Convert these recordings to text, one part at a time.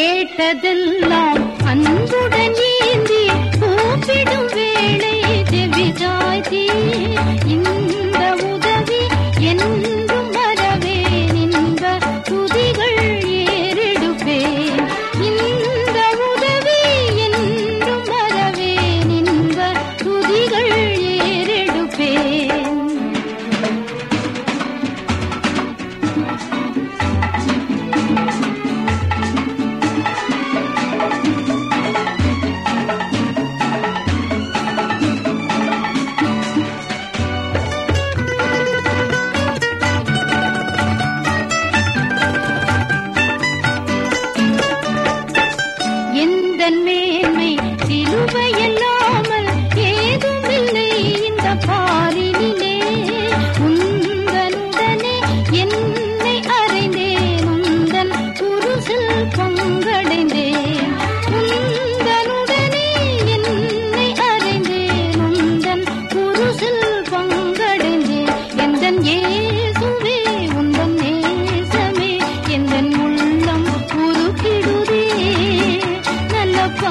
கேட்டதெல்லாம் அன்புடன் ஏந்தி கூப்பிடும் வேளை செவிஜாதி இந்த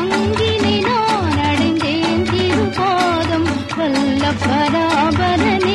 பங்கினை நான் அடைந்தேன் திருபோதம் வல்ல பராபரனே